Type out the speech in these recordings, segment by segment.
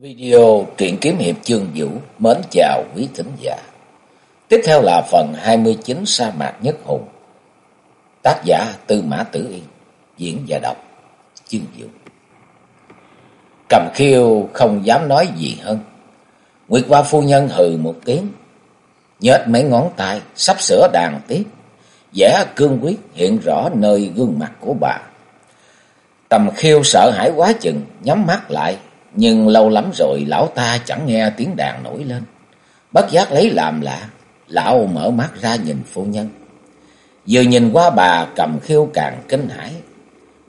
Video truyện kiếm hiệp chương vũ mến chào quý thính giả. Tiếp theo là phần 29 sa mạc nhất hùng. Tác giả Tư Mã Tử Yên, diễn và đọc chương vũ. Cầm khiêu không dám nói gì hơn. Nguyệt qua phu nhân hừ một tiếng, nhếch mấy ngón tay sắp sửa đàn tiếp, vẻ cương quyết hiện rõ nơi gương mặt của bà. Tầm khiêu sợ hãi quá chừng, nhắm mắt lại nhưng lâu lắm rồi lão ta chẳng nghe tiếng đàn nổi lên. Bất giác lấy làm lạ, lão mở mắt ra nhìn phu nhân. Vừa nhìn qua bà cầm khiêu càng kinh hãi.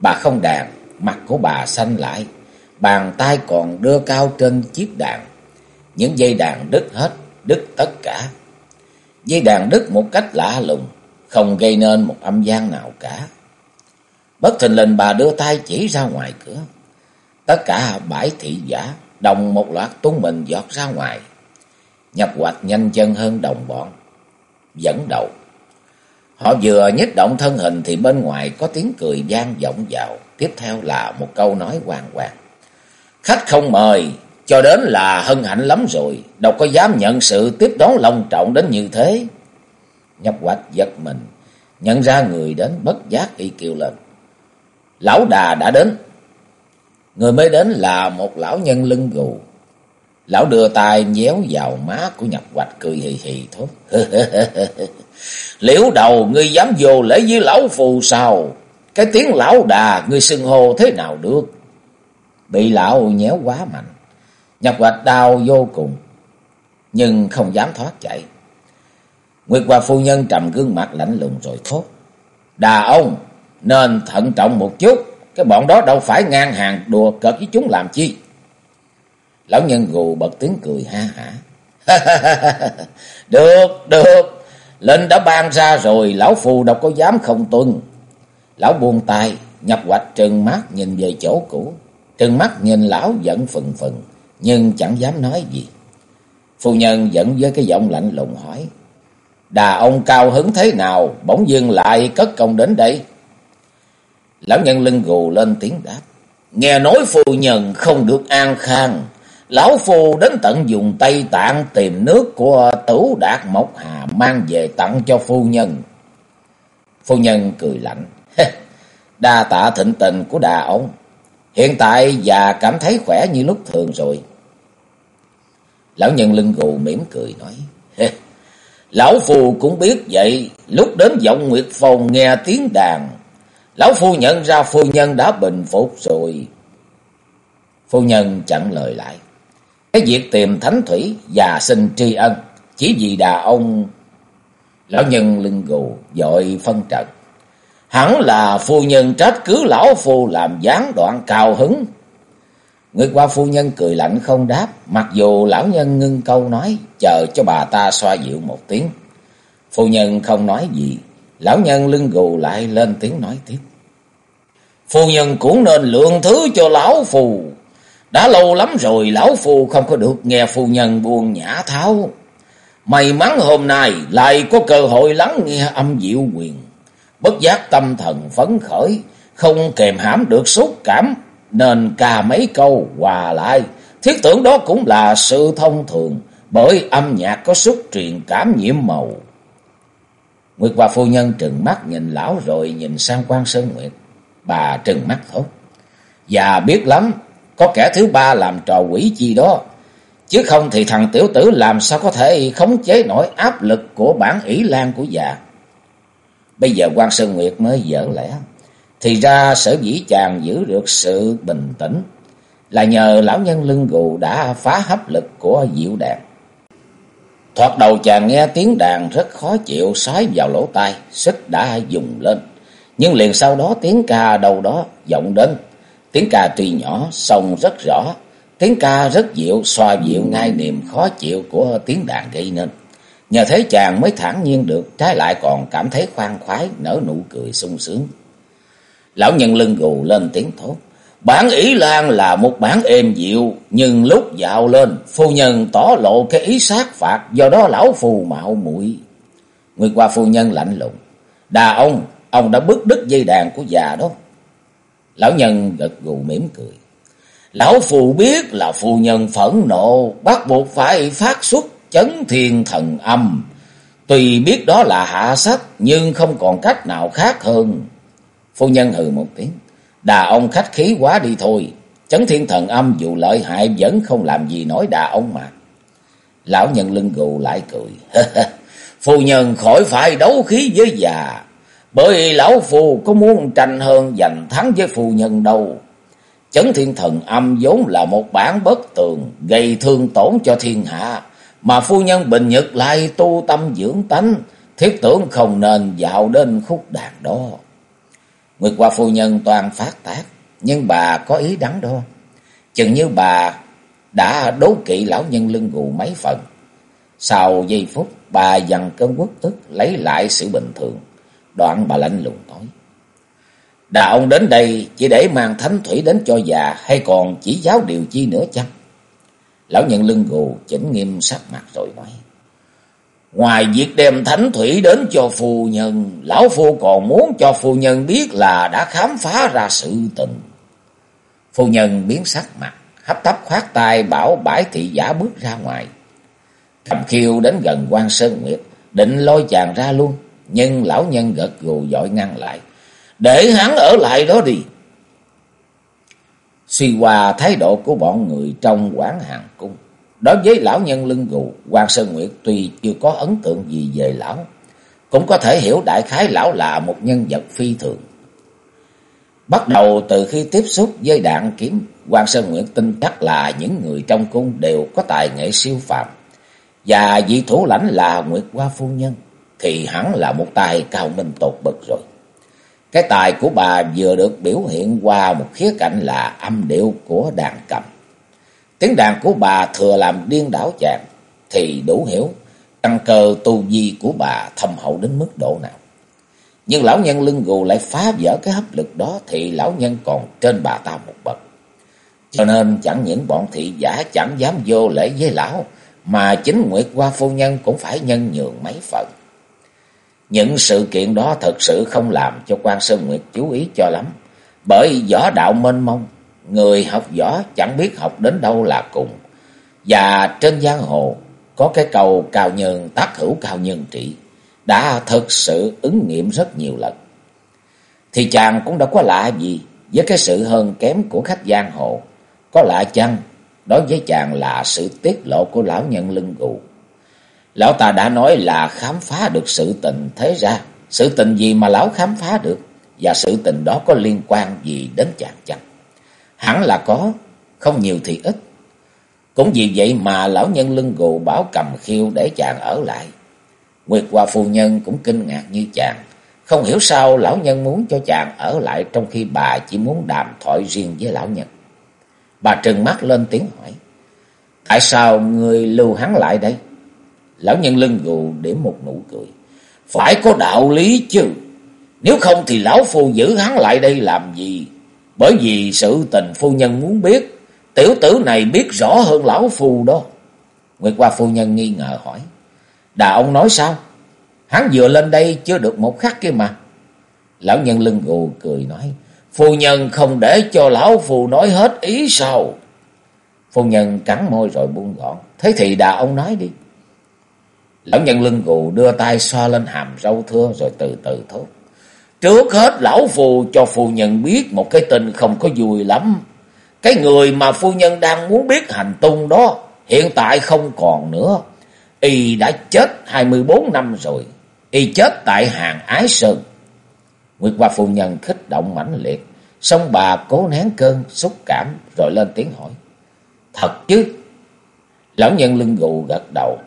Bà không đàn, mặt của bà xanh lại, bàn tay còn đưa cao trên chiếc đàn. Những dây đàn đứt hết, đứt tất cả. Dây đàn đứt một cách lạ lùng, không gây nên một âm gian nào cả. Bất thình lình bà đưa tay chỉ ra ngoài cửa. Tất cả bãi thị giả đồng một loạt tung mình giọt ra ngoài. Nhập hoạch nhanh chân hơn đồng bọn. Dẫn đầu. Họ vừa nhích động thân hình thì bên ngoài có tiếng cười gian vọng vào. Tiếp theo là một câu nói hoàng hoàng. Khách không mời, cho đến là hân hạnh lắm rồi. Đâu có dám nhận sự tiếp đón long trọng đến như thế. Nhập hoạch giật mình. Nhận ra người đến bất giác y kêu lên. Lão đà đã đến. Người mới đến là một lão nhân lưng gù. Lão đưa tay nhéo vào má của nhập hoạch cười hì hì thốt. Liễu đầu, ngươi dám vô lễ với lão phù sao? Cái tiếng lão đà, ngươi xưng hô thế nào được? Bị lão nhéo quá mạnh. Nhập hoạch đau vô cùng. Nhưng không dám thoát chạy. Nguyệt Hoa phu nhân trầm gương mặt lạnh lùng rồi thốt. Đà ông, nên thận trọng một chút. Cái bọn đó đâu phải ngang hàng đùa cợt với chúng làm chi. Lão nhân gù bật tiếng cười ha hả. được, được. Lệnh đã ban ra rồi, lão phù đâu có dám không tuân. Lão buông tay, nhập hoạch trừng mắt nhìn về chỗ cũ. Trừng mắt nhìn lão giận phừng phừng, nhưng chẳng dám nói gì. Phu nhân giận với cái giọng lạnh lùng hỏi. Đà ông cao hứng thế nào, bỗng dưng lại cất công đến đây. Lão nhân lưng gù lên tiếng đáp. Nghe nói phu nhân không được an khang. Lão phu đến tận dùng Tây Tạng tìm nước của tử đạt Mộc Hà mang về tặng cho phu nhân. Phu nhân cười lạnh. Đa tạ thịnh tình của đà ông. Hiện tại già cảm thấy khỏe như lúc thường rồi. Lão nhân lưng gù mỉm cười nói. Lão phu cũng biết vậy. Lúc đến giọng Nguyệt Phong nghe tiếng đàn Lão phu nhận ra phu nhân đã bình phục rồi. Phu nhân chặn lời lại. Cái việc tìm thánh thủy và xin tri ân. Chỉ vì đà ông... Lão nhân lưng gù, dội phân trận. Hẳn là phu nhân trách cứ lão phu làm gián đoạn cao hứng. Người qua phu nhân cười lạnh không đáp. Mặc dù lão nhân ngưng câu nói. Chờ cho bà ta xoa dịu một tiếng. Phu nhân không nói gì. Lão nhân lưng gù lại lên tiếng nói tiếp. Phu nhân cũng nên lượng thứ cho lão phù. Đã lâu lắm rồi lão phù không có được nghe phu nhân buồn nhã tháo. May mắn hôm nay lại có cơ hội lắng nghe âm diệu quyền. Bất giác tâm thần phấn khởi, không kèm hãm được xúc cảm, nên ca mấy câu hòa lại. Thiết tưởng đó cũng là sự thông thường, bởi âm nhạc có sức truyền cảm nhiễm màu. Nguyệt và phu nhân trừng mắt nhìn lão rồi nhìn sang quan Sơn Nguyệt. Bà trừng mắt thốt. Dạ biết lắm, có kẻ thứ ba làm trò quỷ chi đó. Chứ không thì thằng tiểu tử làm sao có thể khống chế nổi áp lực của bản ỷ lan của già. Bây giờ quan Sơn Nguyệt mới dở lẽ. Thì ra sở dĩ chàng giữ được sự bình tĩnh là nhờ lão nhân lưng gù đã phá hấp lực của diệu đàn. Thoạt đầu chàng nghe tiếng đàn rất khó chịu sói vào lỗ tai, sức đã dùng lên. Nhưng liền sau đó tiếng ca đâu đó vọng đến. Tiếng ca tuy nhỏ, song rất rõ. Tiếng ca rất dịu, xoa dịu ngay niềm khó chịu của tiếng đàn gây nên. Nhờ thế chàng mới thản nhiên được, trái lại còn cảm thấy khoan khoái, nở nụ cười sung sướng. Lão nhân lưng gù lên tiếng thốt. Bản ý lan là một bản êm dịu, nhưng lúc dạo lên, phu nhân tỏ lộ cái ý sát phạt, do đó lão phù mạo muội Nguyệt qua phu nhân lạnh lùng. Đà ông, ông đã bứt đứt dây đàn của già đó. Lão nhân gật gù mỉm cười. Lão phù biết là phu nhân phẫn nộ, bắt buộc phải phát xuất chấn thiên thần âm. Tuy biết đó là hạ sách, nhưng không còn cách nào khác hơn. Phu nhân hừ một tiếng. Đà ông khách khí quá đi thôi. Chấn thiên thần âm dù lợi hại vẫn không làm gì nói đà ông mà. Lão nhân lưng gù lại cười. Phu nhân khỏi phải đấu khí với già. Bởi lão phù có muốn tranh hơn giành thắng với phu nhân đâu. Chấn thiên thần âm vốn là một bản bất tường, gây thương tổn cho thiên hạ. Mà phu nhân bình nhật lại tu tâm dưỡng tánh, thiết tưởng không nên dạo đến khúc đàn đó. Nguyệt qua phu nhân toàn phát tác, nhưng bà có ý đắn đo. Chừng như bà đã đố kỵ lão nhân lưng gù mấy phần. Sau giây phút, bà dằn cơn quốc tức lấy lại sự bình thường. Đoạn bà lạnh lùng nói. Đà ông đến đây chỉ để mang thánh thủy đến cho già hay còn chỉ giáo điều chi nữa chăng? Lão nhân lưng gù chỉnh nghiêm sắc mặt rồi nói. Ngoài việc đem thánh thủy đến cho phu nhân, lão phu còn muốn cho phu nhân biết là đã khám phá ra sự tình. Phu nhân biến sắc mặt, hấp tấp khoát tay bảo bãi thị giả bước ra ngoài. Cầm khiêu đến gần quan Sơn Nguyệt, định lôi chàng ra luôn, nhưng lão nhân gật gù dội ngăn lại. Để hắn ở lại đó đi. Suy qua thái độ của bọn người trong quán hàng cung. Đối với lão nhân lưng gù, quan Sơn Nguyệt tuy chưa có ấn tượng gì về lão, cũng có thể hiểu đại khái lão là một nhân vật phi thường. Bắt đầu từ khi tiếp xúc với đạn kiếm, quan Sơn Nguyệt tin chắc là những người trong cung đều có tài nghệ siêu phàm. Và vị thủ lãnh là Nguyệt Hoa Phu Nhân, thì hẳn là một tài cao minh tột bậc rồi. Cái tài của bà vừa được biểu hiện qua một khía cạnh là âm điệu của đàn cầm. Tiếng đàn của bà thừa làm điên đảo chàng, thì đủ hiểu căn cơ tu vi của bà thâm hậu đến mức độ nào. Nhưng lão nhân lưng gù lại phá vỡ cái hấp lực đó thì lão nhân còn trên bà ta một bậc. Cho nên chẳng những bọn thị giả chẳng dám vô lễ với lão, mà chính Nguyệt Hoa Phu Nhân cũng phải nhân nhường mấy phần. Những sự kiện đó thật sự không làm cho quan Sơn Nguyệt chú ý cho lắm. Bởi võ đạo mênh mông, người học võ chẳng biết học đến đâu là cùng. Và trên giang hồ, có cái cầu cao nhân tác hữu cao nhân trị, đã thực sự ứng nghiệm rất nhiều lần. Thì chàng cũng đã có lạ gì với cái sự hơn kém của khách giang hồ. Có lạ chăng? Đối với chàng là sự tiết lộ của lão nhân lưng gù. Lão ta đã nói là khám phá được sự tình thế ra. Sự tình gì mà lão khám phá được? Và sự tình đó có liên quan gì đến chàng chăng? Hẳn là có, không nhiều thì ít. Cũng vì vậy mà lão nhân lưng gù bảo cầm khiêu để chàng ở lại. Nguyệt Hoa phu nhân cũng kinh ngạc như chàng. Không hiểu sao lão nhân muốn cho chàng ở lại trong khi bà chỉ muốn đàm thoại riêng với lão nhân. Bà trừng mắt lên tiếng hỏi. Tại sao người lưu hắn lại đây? Lão nhân lưng gù điểm một nụ cười. Phải có đạo lý chứ. Nếu không thì lão phu giữ hắn lại đây làm gì? Bởi vì sự tình phu nhân muốn biết. Tiểu tử này biết rõ hơn lão phu đó. Nguyệt Hoa phu nhân nghi ngờ hỏi. Đà ông nói sao? Hắn vừa lên đây chưa được một khắc kia mà. Lão nhân lưng gù cười nói. Phu nhân không để cho lão phu nói hết ý sao? Phu nhân cắn môi rồi buông gọn. Thế thì đà ông nói đi. Lão nhân lưng gù đưa tay xoa lên hàm râu thưa rồi từ từ thốt. Trước hết lão phù cho phu nhân biết một cái tin không có vui lắm. Cái người mà phu nhân đang muốn biết hành tung đó hiện tại không còn nữa. Y đã chết 24 năm rồi. Y chết tại hàng Ái Sơn. Nguyệt Hoa phu nhân khích động mãnh liệt. Xong bà cố nén cơn xúc cảm rồi lên tiếng hỏi. Thật chứ? Lão nhân lưng gù gật đầu.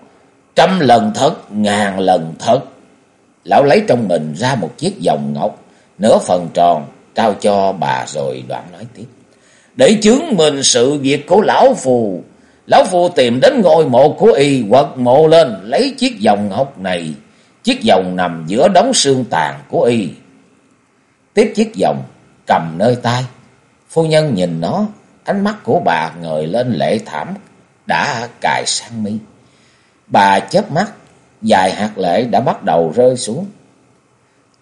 Trăm lần thật, ngàn lần thật. Lão lấy trong mình ra một chiếc vòng ngọc, nửa phần tròn, trao cho bà rồi đoạn nói tiếp. Để chứng minh sự việc của lão phù, lão phù tìm đến ngôi mộ của y, quật mộ lên, lấy chiếc vòng ngọc này. Chiếc vòng nằm giữa đống xương tàn của y. Tiếp chiếc vòng, cầm nơi tay. Phu nhân nhìn nó, ánh mắt của bà ngời lên lệ thảm, đã cài sang mi. Bà chớp mắt, dài hạt lệ đã bắt đầu rơi xuống.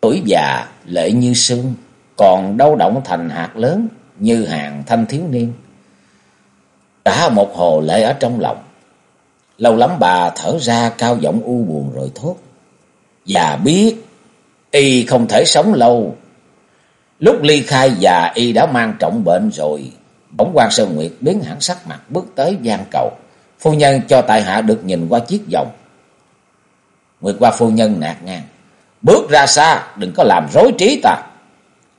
Tuổi già, lệ như sương, còn đâu động thành hạt lớn như hàng thanh thiếu niên. Cả một hồ lệ ở trong lòng. Lâu lắm bà thở ra cao giọng u buồn rồi thốt. già biết y không thể sống lâu. Lúc ly khai già y đã mang trọng bệnh rồi. Bỗng quan Sơn Nguyệt biến hẳn sắc mặt bước tới gian cầu. Phu nhân cho tại hạ được nhìn qua chiếc vòng. Nguyệt qua phu nhân nạt ngang. Bước ra xa, đừng có làm rối trí ta.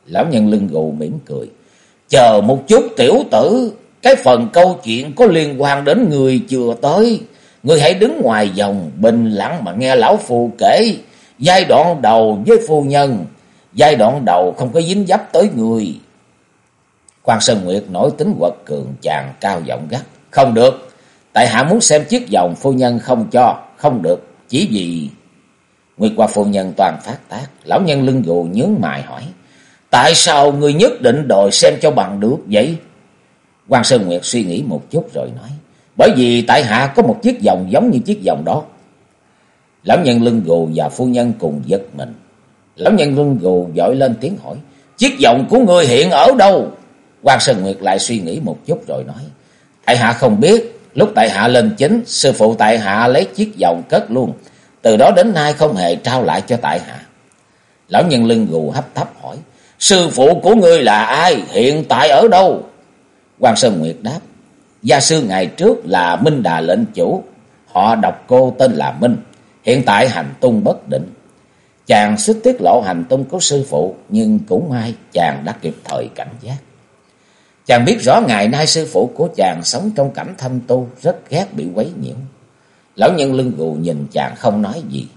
Lão nhân lưng gù mỉm cười. Chờ một chút tiểu tử, cái phần câu chuyện có liên quan đến người chưa tới. Người hãy đứng ngoài vòng, bình lặng mà nghe lão phu kể. Giai đoạn đầu với phu nhân, giai đoạn đầu không có dính dấp tới người. Quan Sơn Nguyệt nổi tính quật cường chàng cao giọng gắt. Không được, tại hạ muốn xem chiếc vòng phu nhân không cho, không được, chỉ vì... Nguyệt qua phu nhân toàn phát tác, lão nhân lưng gù nhướng mày hỏi. Tại sao người nhất định đòi xem cho bằng được vậy? Quan Sơn Nguyệt suy nghĩ một chút rồi nói. Bởi vì tại hạ có một chiếc vòng giống như chiếc vòng đó. Lão nhân lưng gù và phu nhân cùng giật mình. Lão nhân lưng gù dội lên tiếng hỏi. Chiếc vòng của người hiện ở đâu? Quan Sơn Nguyệt lại suy nghĩ một chút rồi nói. Tại hạ không biết. Lúc tại hạ lên chính, sư phụ tại hạ lấy chiếc vòng cất luôn. Từ đó đến nay không hề trao lại cho tại hạ. Lão nhân lưng gù hấp tấp hỏi. Sư phụ của ngươi là ai? Hiện tại ở đâu? Quan Sơn Nguyệt đáp. Gia sư ngày trước là Minh Đà lệnh chủ. Họ đọc cô tên là Minh. Hiện tại hành tung bất định. Chàng xích tiết lộ hành tung của sư phụ. Nhưng cũng may chàng đã kịp thời cảnh giác. Chàng biết rõ ngày nay sư phụ của chàng sống trong cảnh thâm tu. Rất ghét bị quấy nhiễu. Lão nhân lưng gù nhìn chàng không nói gì.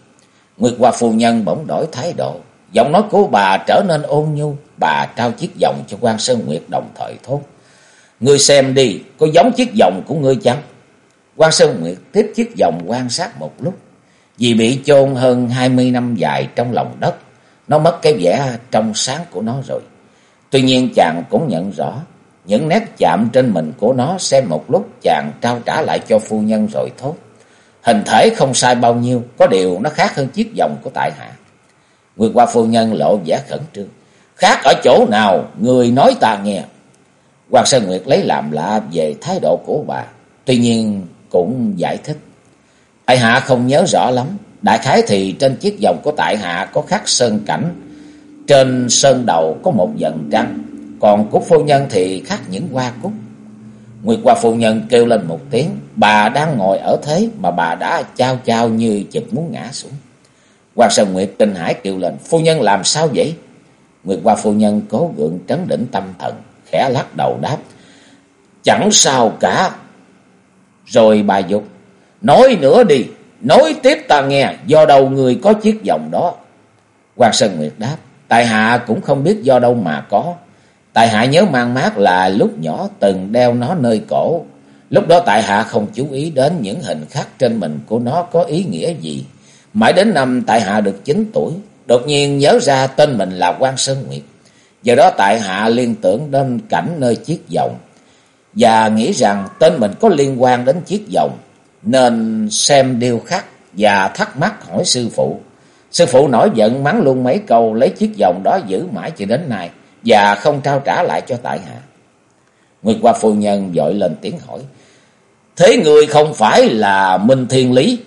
Nguyệt Hoa phu nhân bỗng đổi thái độ. Giọng nói của bà trở nên ôn nhu. Bà trao chiếc vòng cho quan Sơn Nguyệt đồng thời thốt. Ngươi xem đi, có giống chiếc vòng của ngươi chăng? quan Sơn Nguyệt tiếp chiếc vòng quan sát một lúc. Vì bị chôn hơn hai mươi năm dài trong lòng đất. Nó mất cái vẻ trong sáng của nó rồi. Tuy nhiên chàng cũng nhận rõ. Những nét chạm trên mình của nó xem một lúc chàng trao trả lại cho phu nhân rồi thốt. Hình thể không sai bao nhiêu, có điều nó khác hơn chiếc vòng của tại hạ. Nguyệt qua phu nhân lộ vẻ khẩn trương. Khác ở chỗ nào, người nói ta nghe. Hoàng Sơn Nguyệt lấy làm lạ về thái độ của bà. Tuy nhiên cũng giải thích. Tại hạ không nhớ rõ lắm. Đại khái thì trên chiếc vòng của tại hạ có khắc sơn cảnh. Trên sơn đầu có một dần trăng. Còn cúc phu nhân thì khác những hoa cúc. Nguyệt qua phu nhân kêu lên một tiếng. Bà đang ngồi ở thế mà bà đã trao trao như chực muốn ngã xuống. Hoàng Sơn Nguyệt kinh hải kêu lên. Phu nhân làm sao vậy? Nguyệt qua phu nhân cố gượng trấn đỉnh tâm thần. Khẽ lắc đầu đáp. Chẳng sao cả. Rồi bà dục. Nói nữa đi. Nói tiếp ta nghe. Do đâu người có chiếc vòng đó? Hoàng Sơn Nguyệt đáp. Tại hạ cũng không biết do đâu mà có. Tại hạ nhớ mang mát là lúc nhỏ từng đeo nó nơi cổ. Lúc đó tại hạ không chú ý đến những hình khắc trên mình của nó có ý nghĩa gì. Mãi đến năm tại hạ được 9 tuổi, đột nhiên nhớ ra tên mình là quan Sơn Nguyệt. Giờ đó tại hạ liên tưởng đến cảnh nơi chiếc vòng. Và nghĩ rằng tên mình có liên quan đến chiếc vòng. Nên xem điêu khắc và thắc mắc hỏi sư phụ. Sư phụ nổi giận mắng luôn mấy câu lấy chiếc vòng đó giữ mãi cho đến nay và không trao trả lại cho tại hạ. Nguyệt qua phu nhân dội lên tiếng hỏi. Thế người không phải là Minh Thiên Lý?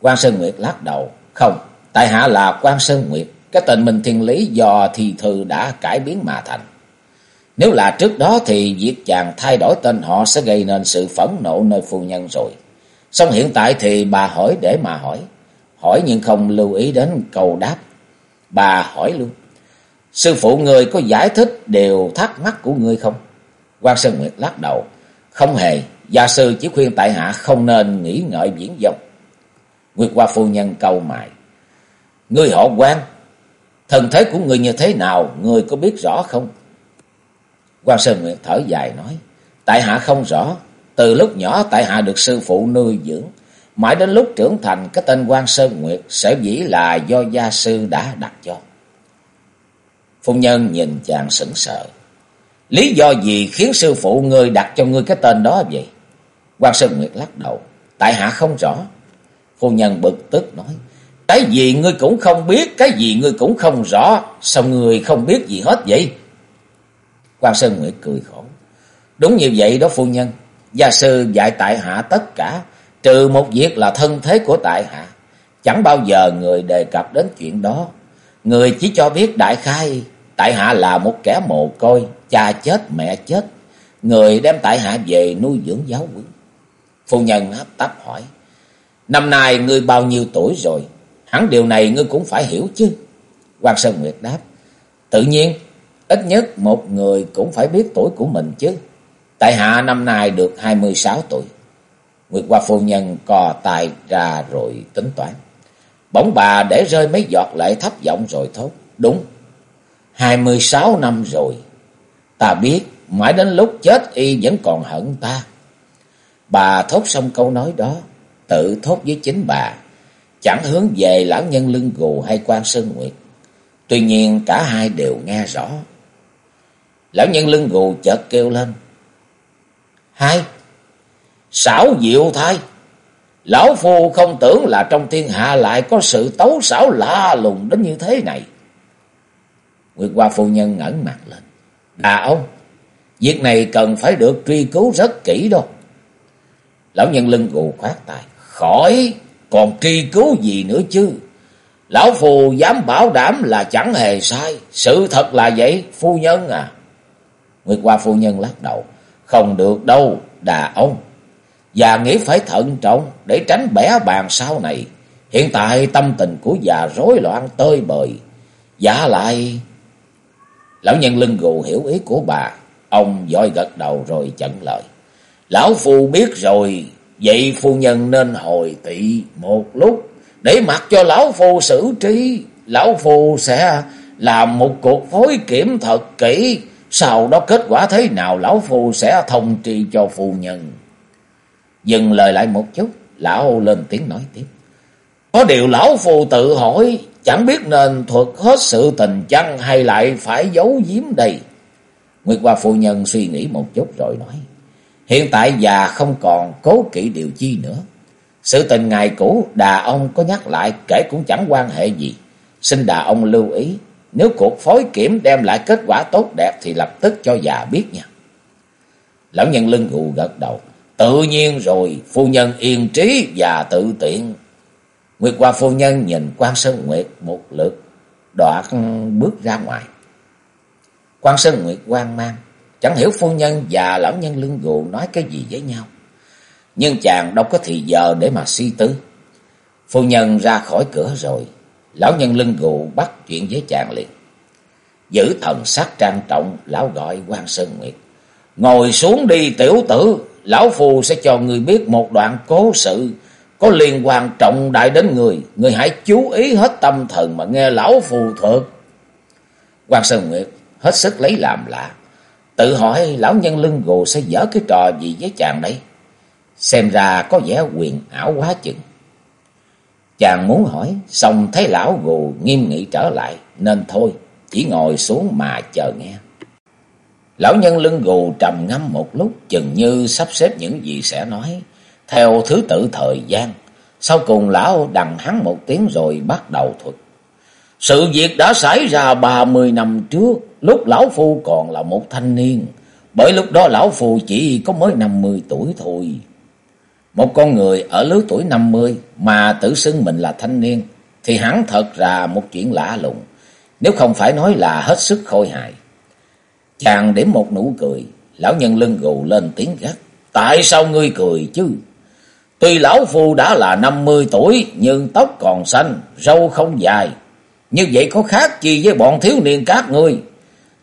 quan Sơn Nguyệt lắc đầu. Không, tại hạ là quan Sơn Nguyệt. Cái tên Minh Thiên Lý do thi thư đã cải biến mà thành. Nếu là trước đó thì việc chàng thay đổi tên họ sẽ gây nên sự phẫn nộ nơi phu nhân rồi. Xong hiện tại thì bà hỏi để mà hỏi. Hỏi nhưng không lưu ý đến câu đáp. Bà hỏi luôn. Sư phụ người có giải thích đều thắc mắc của người không? quan Sơn Nguyệt lắc đầu. Không hề, gia sư chỉ khuyên tại hạ không nên nghĩ ngợi viễn vọng. Nguyệt qua phu nhân câu mài, Ngươi họ quan, thần thế của người như thế nào, người có biết rõ không? quan Sơn Nguyệt thở dài nói. Tại hạ không rõ, từ lúc nhỏ tại hạ được sư phụ nuôi dưỡng. Mãi đến lúc trưởng thành cái tên quan Sơn Nguyệt sẽ dĩ là do gia sư đã đặt cho. Phu nhân nhìn chàng sững sờ. Lý do gì khiến sư phụ ngươi đặt cho ngươi cái tên đó vậy? quan Sơn Nguyệt lắc đầu. Tại hạ không rõ. Phu nhân bực tức nói. Cái gì ngươi cũng không biết, cái gì ngươi cũng không rõ. Sao ngươi không biết gì hết vậy? quan Sơn Nguyệt cười khổ. Đúng như vậy đó phu nhân. Gia sư dạy tại hạ tất cả, trừ một việc là thân thế của tại hạ. Chẳng bao giờ người đề cập đến chuyện đó. Người chỉ cho biết đại khai, tại hạ là một kẻ mồ côi, cha chết mẹ chết. Người đem tại hạ về nuôi dưỡng giáo huấn. Phu nhân hấp tấp hỏi. Năm nay ngươi bao nhiêu tuổi rồi? Hẳn điều này ngươi cũng phải hiểu chứ. Quan Sơn Nguyệt đáp. Tự nhiên, ít nhất một người cũng phải biết tuổi của mình chứ. Tại hạ năm nay được 26 tuổi. Nguyệt Hoa phu nhân cò tài ra rồi tính toán. Bỗng bà để rơi mấy giọt lệ thấp giọng rồi thốt. Đúng, 26 năm rồi. Ta biết, mãi đến lúc chết y vẫn còn hận ta. Bà thốt xong câu nói đó, tự thốt với chính bà, chẳng hướng về lão nhân lưng gù hay quan sơn nguyệt. Tuy nhiên cả hai đều nghe rõ. Lão nhân lưng gù chợt kêu lên. Hai, xảo diệu thai. Lão phu không tưởng là trong thiên hạ lại có sự tấu xảo lạ lùng đến như thế này. Nguyệt Hoa phu nhân ngẩn mặt lên. Đà ông, việc này cần phải được truy cứu rất kỹ đâu. Lão nhân lưng gù khoát tay. Khỏi, còn truy cứu gì nữa chứ. Lão phù dám bảo đảm là chẳng hề sai. Sự thật là vậy, phu nhân à. Nguyệt Hoa phu nhân lắc đầu. Không được đâu, đà ông. Già nghĩ phải thận trọng để tránh bẻ bàn sau này. Hiện tại tâm tình của già rối loạn tơi bời. Giả lại... Lão nhân lưng gù hiểu ý của bà. Ông dõi gật đầu rồi chận lời. Lão phu biết rồi, vậy phu nhân nên hồi tị một lúc, để mặc cho lão phu xử trí. Lão phu sẽ làm một cuộc phối kiểm thật kỹ, sau đó kết quả thế nào lão phu sẽ thông tri cho phu nhân. Dừng lời lại một chút, lão lên tiếng nói tiếp. Có điều lão phu tự hỏi, chẳng biết nên thuật hết sự tình chăng hay lại phải giấu giếm đây. Nguyệt Hoa phu nhân suy nghĩ một chút rồi nói. Hiện tại già không còn cố kỵ điều chi nữa. Sự tình ngày cũ đà ông có nhắc lại kể cũng chẳng quan hệ gì. Xin đà ông lưu ý. Nếu cuộc phối kiểm đem lại kết quả tốt đẹp thì lập tức cho già biết nha. Lão nhân lưng gù gật đầu. Tự nhiên rồi, phu nhân yên trí và tự tiện. Nguyệt Hoa phu nhân nhìn quan Sơn Nguyệt một lượt, đoạn bước ra ngoài. quan Sơn Nguyệt quan mang, chẳng hiểu phu nhân và lão nhân lưng gù nói cái gì với nhau. Nhưng chàng đâu có thì giờ để mà suy tư. Phu nhân ra khỏi cửa rồi, lão nhân lưng gù bắt chuyện với chàng liền. Giữ thần sắc trang trọng, lão gọi quan Sơn Nguyệt. Ngồi xuống đi tiểu tử, lão phù sẽ cho người biết một đoạn cố sự có liên quan trọng đại đến người, người hãy chú ý hết tâm thần mà nghe lão phù thuật. Quan Sơn Nguyệt hết sức lấy làm lạ, tự hỏi lão nhân lưng gù sẽ dở cái trò gì với chàng đây? Xem ra có vẻ quyền ảo quá chừng. Chàng muốn hỏi, xong thấy lão gù nghiêm nghị trở lại, nên thôi, chỉ ngồi xuống mà chờ nghe. Lão nhân lưng gù trầm ngâm một lúc, chừng như sắp xếp những gì sẽ nói, theo thứ tự thời gian. Sau cùng lão đằng hắn một tiếng rồi bắt đầu thuật. Sự việc đã xảy ra ba mươi năm trước, lúc lão phu còn là một thanh niên. Bởi lúc đó lão phu chỉ có mới năm mươi tuổi thôi. Một con người ở lứa tuổi năm mươi mà tự xưng mình là thanh niên, thì hắn thật ra một chuyện lạ lùng. Nếu không phải nói là hết sức khôi hài. Chàng điểm một nụ cười, lão nhân lưng gù lên tiếng gắt. Tại sao ngươi cười chứ? Tuy lão phu đã là năm mươi tuổi, nhưng tóc còn xanh, râu không dài. Như vậy có khác gì với bọn thiếu niên các ngươi?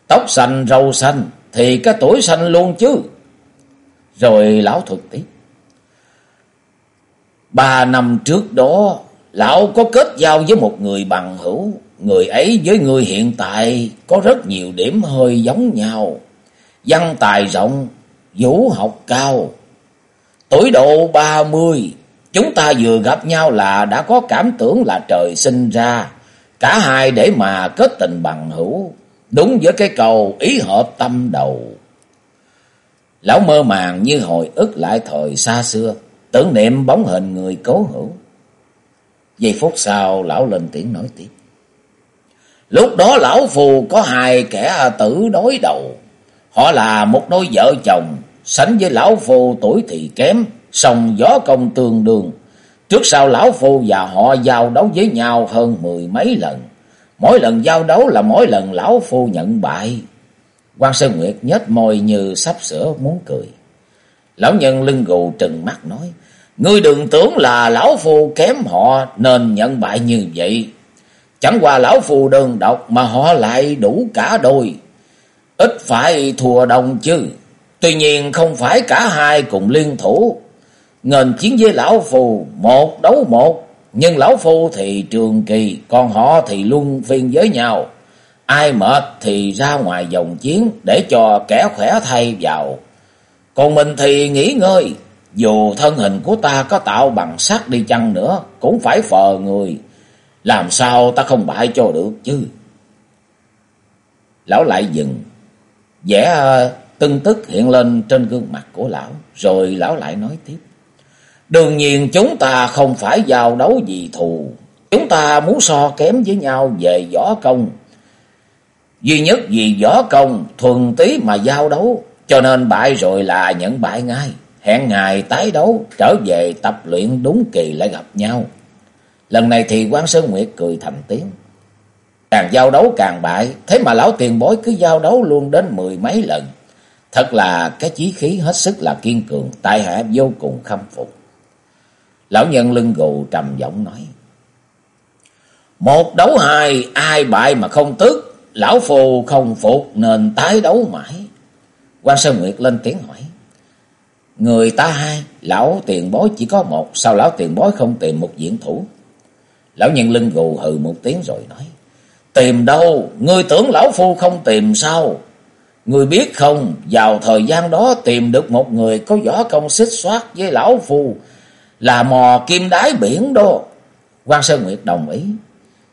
Tóc xanh, râu xanh, thì cái tuổi xanh luôn chứ. Rồi lão thuật tiếp. Ba năm trước đó, lão có kết giao với một người bằng hữu. Người ấy với người hiện tại có rất nhiều điểm hơi giống nhau. Văn tài rộng, vũ học cao, Tuổi độ ba mươi, chúng ta vừa gặp nhau là đã có cảm tưởng là trời sinh ra. Cả hai để mà kết tình bằng hữu. Đúng với cái cầu ý hợp tâm đầu. Lão mơ màng như hồi ức lại thời xa xưa. Tưởng niệm bóng hình người cố hữu. Giây phút sau lão lên tiếng nói tiếp. Lúc đó lão phù có hai kẻ tử đối đầu. Họ là một đôi vợ chồng sánh với lão phu tuổi thì kém, song gió công tương đương. Trước sau lão phu và họ giao đấu với nhau hơn mười mấy lần. Mỗi lần giao đấu là mỗi lần lão phu nhận bại. quan Sơn Nguyệt nhếch môi như sắp sửa muốn cười. Lão nhân lưng gù trừng mắt nói. Ngươi đừng tưởng là lão phu kém họ nên nhận bại như vậy. Chẳng qua lão phu đơn độc mà họ lại đủ cả đôi. Ít phải thua đồng chứ. Tuy nhiên không phải cả hai cùng liên thủ. Ngền chiến với lão phù một đấu một. Nhưng lão phu thì trường kỳ, còn họ thì luôn phiên với nhau. Ai mệt thì ra ngoài dòng chiến để cho kẻ khỏe thay vào. Còn mình thì nghỉ ngơi, dù thân hình của ta có tạo bằng sắt đi chăng nữa, cũng phải phờ người. Làm sao ta không bại cho được chứ? Lão lại dừng, vẻ Từng tưng tức hiện lên trên gương mặt của lão, rồi lão lại nói tiếp. Đương nhiên chúng ta không phải giao đấu vì thù. Chúng ta muốn so kém với nhau về võ công. Duy nhất vì võ công thuần tí mà giao đấu. Cho nên bại rồi là nhận bại ngay. Hẹn ngày tái đấu trở về tập luyện đúng kỳ lại gặp nhau. Lần này thì quan Sơn Nguyệt cười thành tiếng. Càng giao đấu càng bại. Thế mà lão tiền bối cứ giao đấu luôn đến mười mấy lần. Thật là cái chí khí hết sức là kiên cường. Tại hạ vô cùng khâm phục. Lão nhân lưng gù trầm giọng nói. Một đấu hai, ai bại mà không tức, lão phù không phục nên tái đấu mãi. quan Sơn Nguyệt lên tiếng hỏi. Người ta hai, lão tiền bối chỉ có một, sao lão tiền bối không tìm một diện thủ? Lão nhân lưng gù hừ một tiếng rồi nói. Tìm đâu, ngươi tưởng lão phu không tìm sao? Người biết không, vào thời gian đó tìm được một người có võ công xích xoát với lão phù là mò kim đáy biển đô. quan Sơn Nguyệt đồng ý.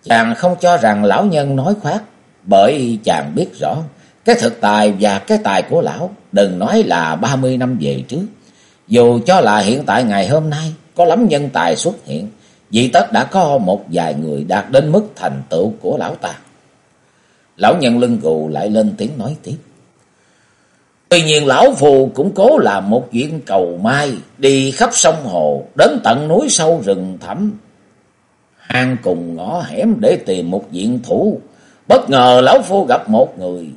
Chàng không cho rằng lão nhân nói khoác, bởi chàng biết rõ cái thực tài và cái tài của lão, đừng nói là ba mươi năm về trước. Dù cho là hiện tại ngày hôm nay, có lắm nhân tài xuất hiện, vì tất đã có một vài người đạt đến mức thành tựu của lão ta. Lão nhân lưng gù lại lên tiếng nói tiếp. Tuy nhiên lão phù cũng cố làm một chuyện cầu mai, đi khắp sông hồ, đến tận núi sâu rừng thẳm, hang cùng ngõ hẻm để tìm một diện thủ. Bất ngờ lão phu gặp một người.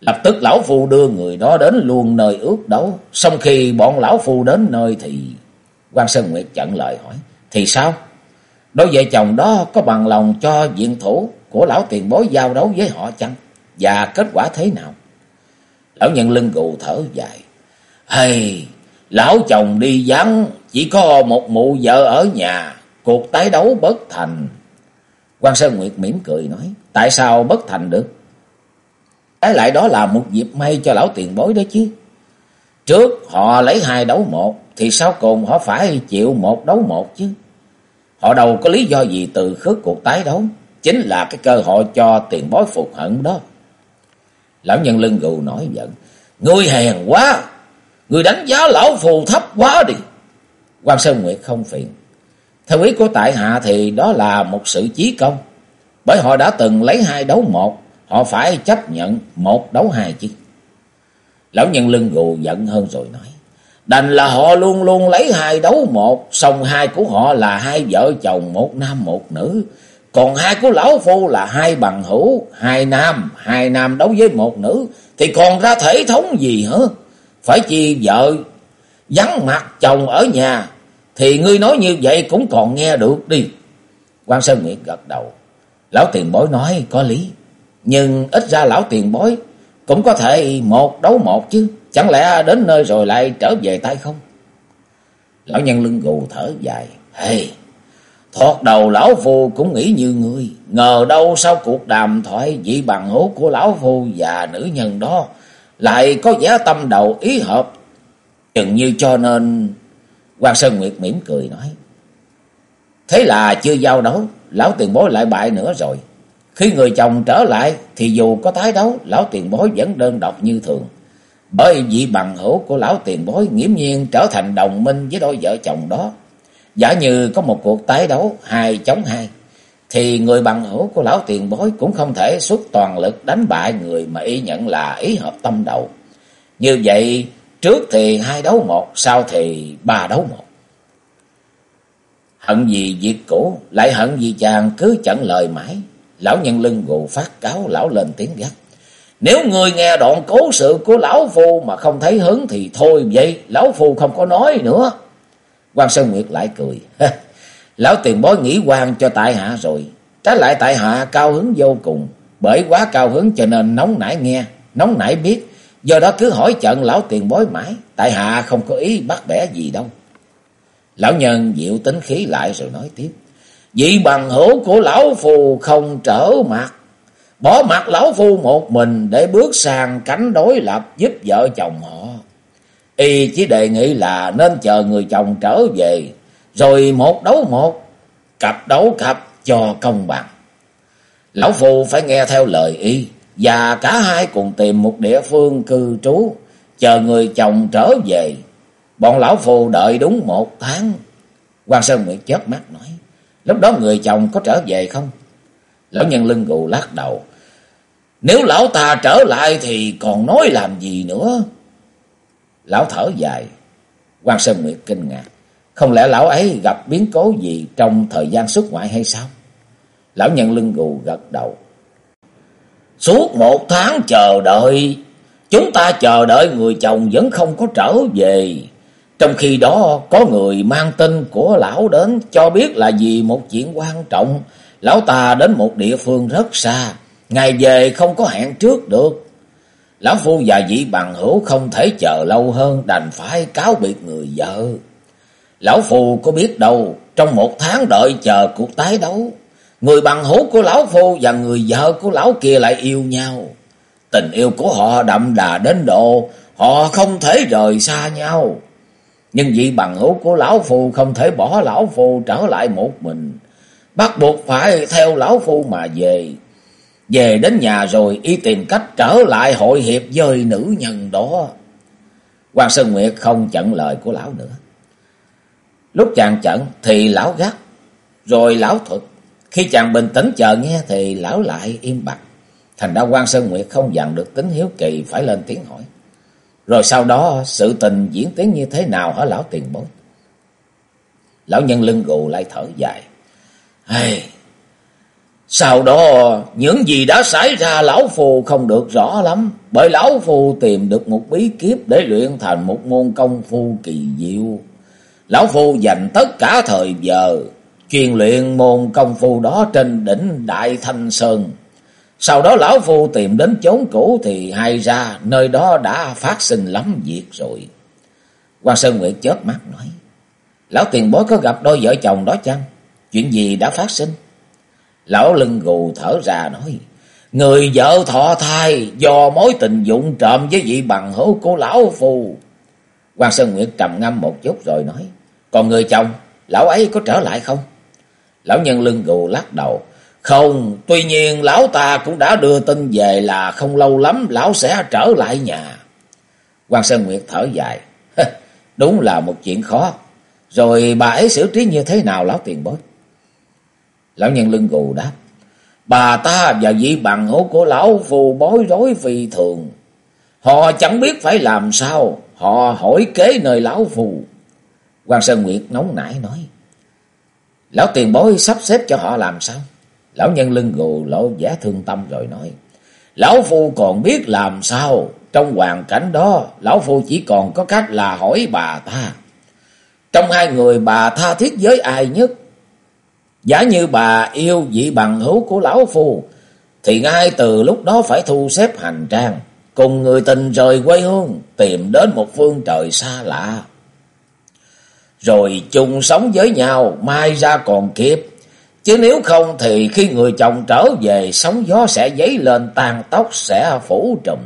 Lập tức lão phu đưa người đó đến luôn nơi ước đấu. Xong khi bọn lão phu đến nơi thì... quan Sơn Nguyệt chặn lời hỏi. Thì sao? Đôi vợ chồng đó có bằng lòng cho diện thủ của lão tiền bối giao đấu với họ chăng? Và kết quả thế nào? Lão nhân lưng gù thở dài. Hay, lão chồng đi vắng, chỉ có một mụ vợ ở nhà, cuộc tái đấu bất thành. quan Sơn Nguyệt mỉm cười nói, tại sao bất thành được? Cái lại đó là một dịp may cho lão tiền bối đó chứ. Trước họ lấy hai đấu một, thì sau cùng họ phải chịu một đấu một chứ. Họ đâu có lý do gì từ khước cuộc tái đấu, chính là cái cơ hội cho tiền bối phục hận đó. Lão nhân lưng gù nổi giận. Ngươi hèn quá. Ngươi đánh giá lão phù thấp quá đi. quan Sơn Nguyệt không phiền. Theo ý của tại hạ thì đó là một sự chí công. Bởi họ đã từng lấy hai đấu một. Họ phải chấp nhận một đấu hai chứ. Lão nhân lưng gù giận hơn rồi nói. Đành là họ luôn luôn lấy hai đấu một. Xong hai của họ là hai vợ chồng, một nam một nữ. Còn hai của lão phu là hai bằng hữu, hai nam, hai nam đấu với một nữ, thì còn ra thể thống gì hả? Phải chi vợ vắng mặt chồng ở nhà, thì ngươi nói như vậy cũng còn nghe được đi. quan Sơn Nguyệt gật đầu. Lão tiền bối nói có lý, nhưng ít ra lão tiền bối cũng có thể một đấu một chứ. Chẳng lẽ đến nơi rồi lại trở về tay không? Lão nhân lưng gù thở dài. Hey, Thoạt đầu lão phu cũng nghĩ như ngươi, ngờ đâu sau cuộc đàm thoại vị bằng hữu của lão phu và nữ nhân đó lại có vẻ tâm đầu ý hợp. Chừng như cho nên quan Sơn Nguyệt mỉm cười nói. Thế là chưa giao đấu, lão tiền bối lại bại nữa rồi. Khi người chồng trở lại thì dù có tái đấu, lão tiền bối vẫn đơn độc như thường. Bởi vị bằng hữu của lão tiền bối nghiễm nhiên trở thành đồng minh với đôi vợ chồng đó. Giả như có một cuộc tái đấu hai chống hai, thì người bằng hữu của lão tiền bối cũng không thể xuất toàn lực đánh bại người mà y nhận là ý hợp tâm đầu. Như vậy, Trước thì hai đấu một, sau thì ba đấu một. Hận gì việc cũ, lại hận gì chàng cứ chẳng lời mãi. Lão nhân lưng gù phát cáo lão lên tiếng gắt. Nếu người nghe đoạn cố sự của lão phu mà không thấy hứng thì thôi vậy, lão phu không có nói nữa quan Sơn Nguyệt lại cười. Lão tiền bối nghĩ quan cho tại hạ rồi. Trái lại tại hạ cao hứng vô cùng. Bởi quá cao hứng cho nên nóng nảy nghe, nóng nảy biết. Do đó cứ hỏi trận lão tiền bối mãi. Tại hạ không có ý bắt bẻ gì đâu. Lão nhân dịu tính khí lại rồi nói tiếp. Vị bằng hữu của lão phù không trở mặt. Bỏ mặt lão phu một mình để bước sang cánh đối lập giúp vợ chồng họ. Y chỉ đề nghị là nên chờ người chồng trở về. Rồi một đấu một, cặp đấu cặp cho công bằng. Lão phu phải nghe theo lời y. Và cả hai cùng tìm một địa phương cư trú. Chờ người chồng trở về. Bọn lão phù đợi đúng một tháng. quan Sơn Nguyệt chớp mắt nói. Lúc đó người chồng có trở về không? Lão nhân lưng gù lắc đầu. Nếu lão ta trở lại thì còn nói làm gì nữa? Lão thở dài. quan Sơn Nguyệt kinh ngạc. Không lẽ lão ấy gặp biến cố gì trong thời gian xuất ngoại hay sao? Lão nhân lưng gù gật đầu. Suốt một tháng chờ đợi, chúng ta chờ đợi người chồng vẫn không có trở về. Trong khi đó có người mang tin của lão đến cho biết là vì một chuyện quan trọng. Lão ta đến một địa phương rất xa, ngày về không có hẹn trước được. Lão Phu và vị bằng hữu không thể chờ lâu hơn đành phải cáo biệt người vợ. Lão Phu có biết đâu, trong một tháng đợi chờ cuộc tái đấu, người bằng hữu của Lão Phu và người vợ của Lão kia lại yêu nhau. Tình yêu của họ đậm đà đến độ, họ không thể rời xa nhau. Nhưng vị bằng hữu của Lão Phu không thể bỏ Lão Phu trở lại một mình. Bắt buộc phải theo Lão Phu mà về. Về đến nhà rồi y tìm cách trở lại hội hiệp với nữ nhân đó. Hoàng Sơn Nguyệt không chặn lời của lão nữa. Lúc chàng chặn thì lão gắt, rồi lão thuật. Khi chàng bình tĩnh chờ nghe thì lão lại im bặt. Thành ra quan Sơn Nguyệt không dằn được tính hiếu kỳ phải lên tiếng hỏi. Rồi sau đó sự tình diễn tiến như thế nào hả lão tiền bối? Lão nhân lưng gù lại thở dài. Hey, sau đó, những gì đã xảy ra, lão phù không được rõ lắm. Bởi lão phù tìm được một bí kíp để luyện thành một môn công phu kỳ diệu. Lão Phu dành tất cả thời giờ truyền luyện môn công phu đó trên đỉnh Đại Thanh Sơn. Sau đó Lão Phu tìm đến chốn cũ thì hay ra, nơi đó đã phát sinh lắm việc rồi. Quan Sơn Nguyệt chớp mắt nói. Lão tiền bối có gặp đôi vợ chồng đó chăng? Chuyện gì đã phát sinh? Lão lưng gù thở ra nói. Người vợ thọ thai do mối tình dụng trộm với vị bằng hữu của Lão phù. Quan Sơn Nguyệt trầm ngâm một chút rồi nói. Còn người chồng, lão ấy có trở lại không? Lão nhân lưng gù lắc đầu. Không, tuy nhiên lão ta cũng đã đưa tin về là không lâu lắm lão sẽ trở lại nhà. Quan Sơn Nguyệt thở dài. Đúng là một chuyện khó. Rồi bà ấy xử trí như thế nào lão tiền bối? Lão nhân lưng gù đáp. Bà ta và vị bằng hữu của lão phù bối rối phi thường. Họ chẳng biết phải làm sao. Họ hỏi kế nơi lão phù. Quan Sơn Nguyệt nóng nảy nói. Lão tiền bối sắp xếp cho họ làm sao? Lão nhân lưng gù lộ vẻ thương tâm rồi nói. Lão Phu còn biết làm sao. Trong hoàn cảnh đó, Lão Phu chỉ còn có cách là hỏi bà ta. Trong hai người bà tha thiết với ai nhất? Giả như bà yêu vị bằng hữu của Lão Phu, thì ngay từ lúc đó phải thu xếp hành trang, cùng người tình rời quê hương, tìm đến một phương trời xa lạ rồi chung sống với nhau, mai ra còn kịp. Chứ nếu không thì khi người chồng trở về, sóng gió sẽ dấy lên tàn tóc sẽ phủ trùm.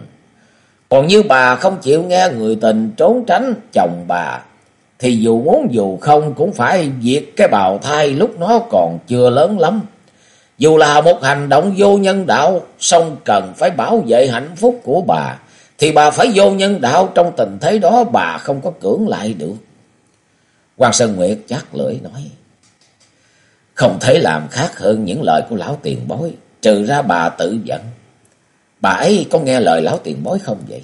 Còn như bà không chịu nghe người tình trốn tránh chồng bà, thì dù muốn dù không cũng phải diệt cái bào thai lúc nó còn chưa lớn lắm. Dù là một hành động vô nhân đạo, song cần phải bảo vệ hạnh phúc của bà, thì bà phải vô nhân đạo trong tình thế đó bà không có cưỡng lại được. Quan Sơn Nguyệt chắc lưỡi nói. Không thể làm khác hơn những lời của lão tiền bối. Trừ ra bà tự giận. Bà ấy có nghe lời lão tiền bối không vậy?